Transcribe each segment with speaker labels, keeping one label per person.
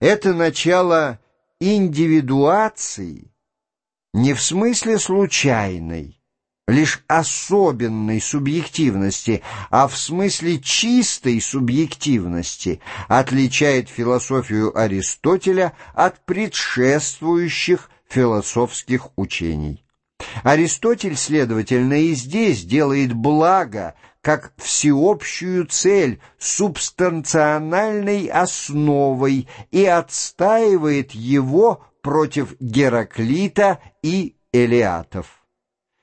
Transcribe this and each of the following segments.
Speaker 1: Это начало индивидуации не в смысле случайной, лишь особенной субъективности, а в смысле чистой субъективности отличает философию Аристотеля от предшествующих философских учений. Аристотель, следовательно, и здесь делает благо как всеобщую цель субстанциональной основой и отстаивает его против Гераклита и Элиатов.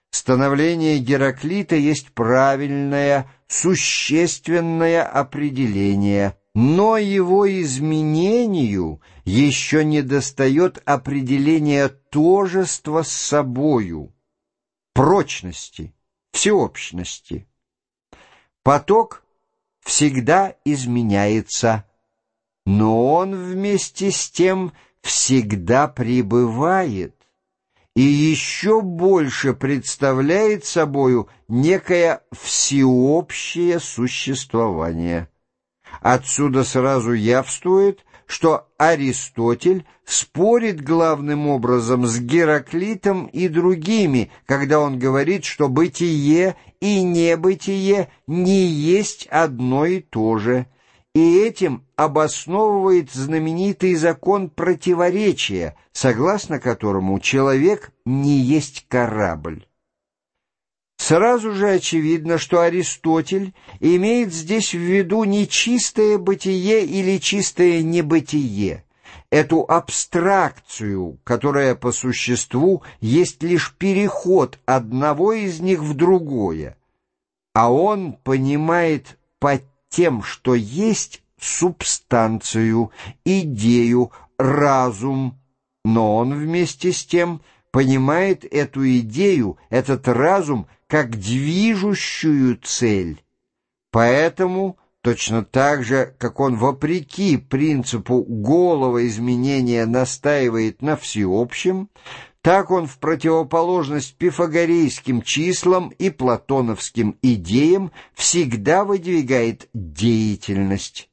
Speaker 1: Становление Гераклита есть правильное, существенное определение, но его изменению еще не достает определения тожества с собою, прочности, всеобщности. Поток всегда изменяется, но он вместе с тем всегда пребывает и еще больше представляет собою некое всеобщее существование. Отсюда сразу явствует, что Аристотель спорит главным образом с Гераклитом и другими, когда он говорит, что бытие и небытие не есть одно и то же – и этим обосновывает знаменитый закон противоречия, согласно которому человек не есть корабль. Сразу же очевидно, что Аристотель имеет здесь в виду не чистое бытие или чистое небытие, эту абстракцию, которая по существу есть лишь переход одного из них в другое, а он понимает под тем, что есть субстанцию, идею, разум, но он вместе с тем понимает эту идею, этот разум, как движущую цель. Поэтому, точно так же, как он вопреки принципу голого изменения настаивает на всеобщем, так он в противоположность пифагорейским числам и платоновским идеям всегда выдвигает деятельность.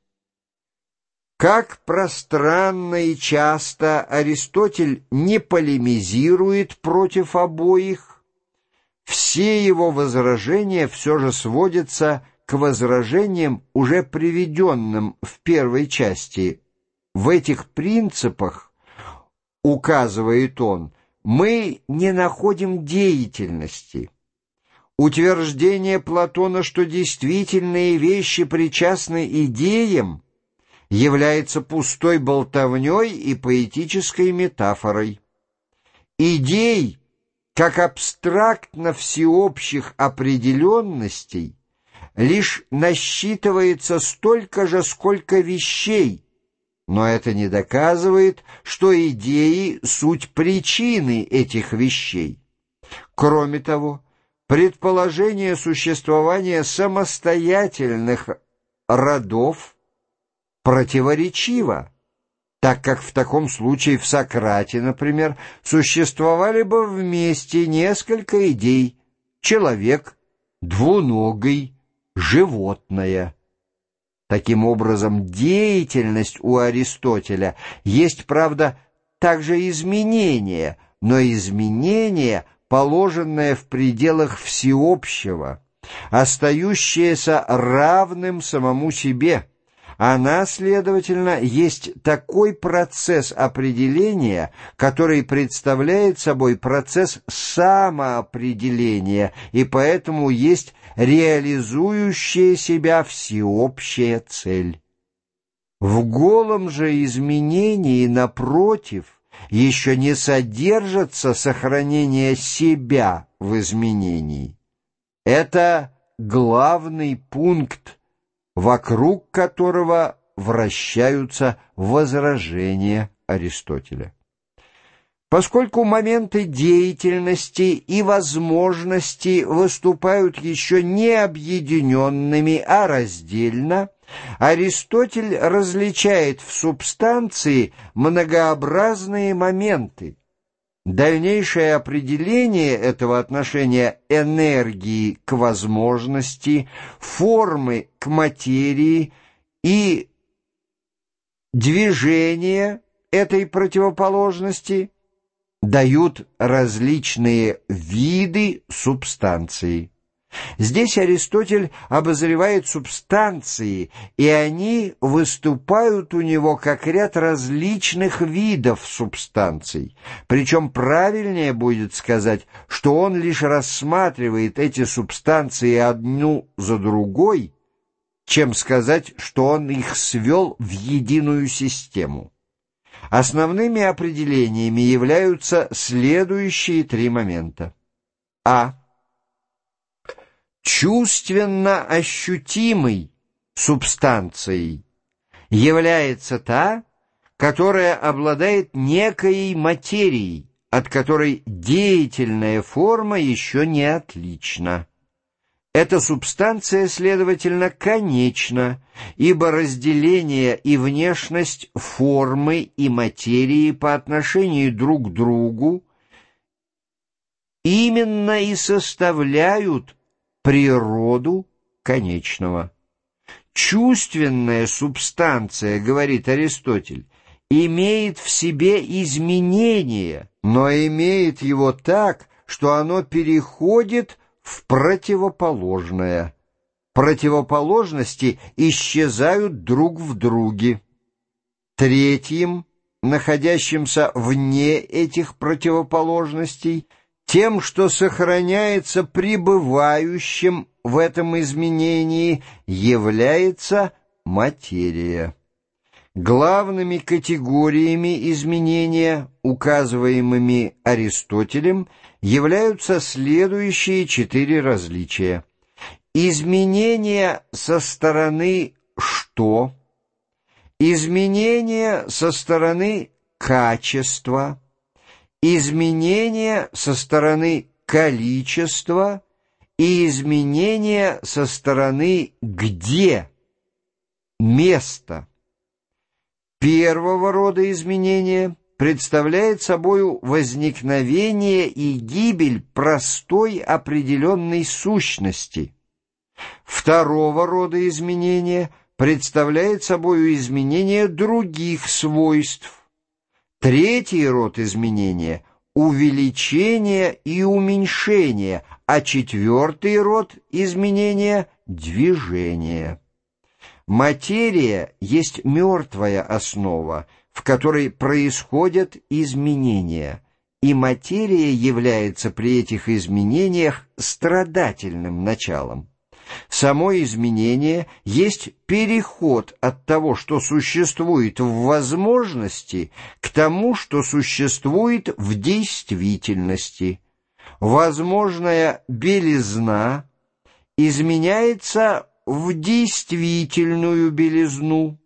Speaker 1: Как пространно и часто Аристотель не полемизирует против обоих, все его возражения все же сводятся к возражениям, уже приведенным в первой части. В этих принципах, указывает он, мы не находим деятельности. Утверждение Платона, что действительные вещи причастны идеям, является пустой болтовней и поэтической метафорой. Идей, как абстрактно всеобщих определенностей, лишь насчитывается столько же, сколько вещей, но это не доказывает, что идеи — суть причины этих вещей. Кроме того, предположение существования самостоятельных родов противоречиво, так как в таком случае в Сократе, например, существовали бы вместе несколько идей — человек, двуногий, животное — Таким образом, деятельность у Аристотеля есть, правда, также изменение, но изменение, положенное в пределах всеобщего, остающееся равным самому себе – она, следовательно, есть такой процесс определения, который представляет собой процесс самоопределения и поэтому есть реализующая себя всеобщая цель. В голом же изменении, напротив, еще не содержится сохранение себя в изменении. Это главный пункт вокруг которого вращаются возражения Аристотеля. Поскольку моменты деятельности и возможности выступают еще не объединенными, а раздельно, Аристотель различает в субстанции многообразные моменты, Дальнейшее определение этого отношения энергии к возможности, формы к материи и движение этой противоположности дают различные виды субстанции. Здесь Аристотель обозревает субстанции, и они выступают у него как ряд различных видов субстанций. Причем правильнее будет сказать, что он лишь рассматривает эти субстанции одну за другой, чем сказать, что он их свел в единую систему. Основными определениями являются следующие три момента. А чувственно ощутимой субстанцией является та, которая обладает некой материей, от которой деятельная форма еще не отлична. Эта субстанция, следовательно, конечна, ибо разделение и внешность формы и материи по отношению друг к другу именно и составляют природу конечного. Чувственная субстанция, говорит Аристотель, имеет в себе изменение, но имеет его так, что оно переходит в противоположное. Противоположности исчезают друг в друге. Третьим, находящимся вне этих противоположностей, тем, что сохраняется пребывающим в этом изменении, является материя. Главными категориями изменения, указываемыми Аристотелем, являются следующие четыре различия. Изменения со стороны «что», изменения со стороны «качества», изменения со стороны количества и изменения со стороны где, место. Первого рода изменения представляет собою возникновение и гибель простой определенной сущности. Второго рода изменения представляет собою изменение других свойств, Третий род изменения — увеличение и уменьшение, а четвертый род изменения — движение. Материя есть мертвая основа, в которой происходят изменения, и материя является при этих изменениях страдательным началом. Само изменение есть переход от того, что существует в возможности, к тому, что существует в действительности. Возможная белизна изменяется в действительную белизну.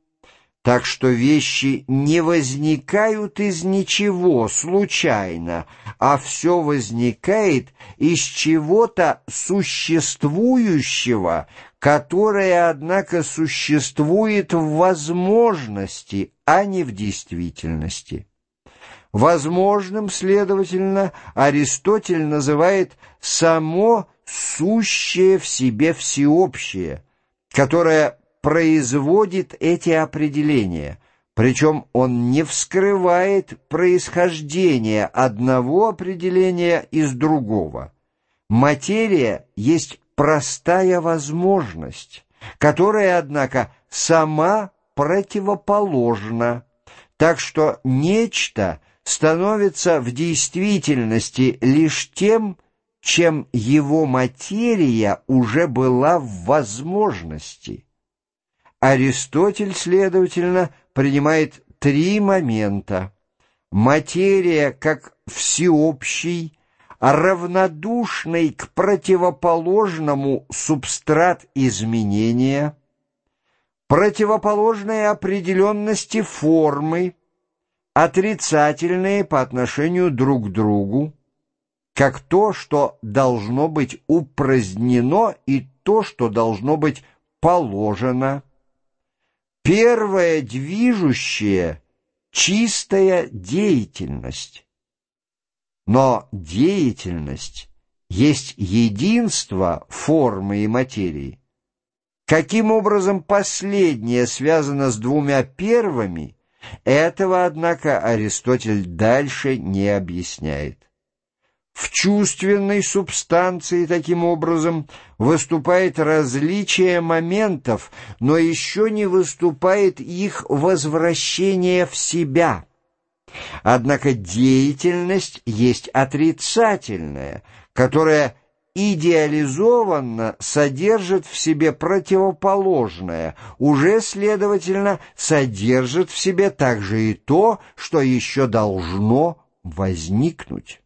Speaker 1: Так что вещи не возникают из ничего случайно, а все возникает из чего-то существующего, которое, однако, существует в возможности, а не в действительности. Возможным, следовательно, Аристотель называет само сущее в себе всеобщее, которое производит эти определения, причем он не вскрывает происхождение одного определения из другого. Материя есть простая возможность, которая, однако, сама противоположна, так что нечто становится в действительности лишь тем, чем его материя уже была в возможности. Аристотель, следовательно, принимает три момента. Материя как всеобщий, равнодушный к противоположному субстрат изменения, противоположные определенности формы, отрицательные по отношению друг к другу, как то, что должно быть упразднено и то, что должно быть положено, Первое движущее — чистая деятельность. Но деятельность есть единство формы и материи. Каким образом последнее связано с двумя первыми, Этого, однако, Аристотель дальше не объясняет. В чувственной субстанции, таким образом, выступает различие моментов, но еще не выступает их возвращение в себя. Однако деятельность есть отрицательная, которая идеализованно содержит в себе противоположное, уже, следовательно, содержит в себе также и то, что еще должно возникнуть.